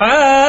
حاجة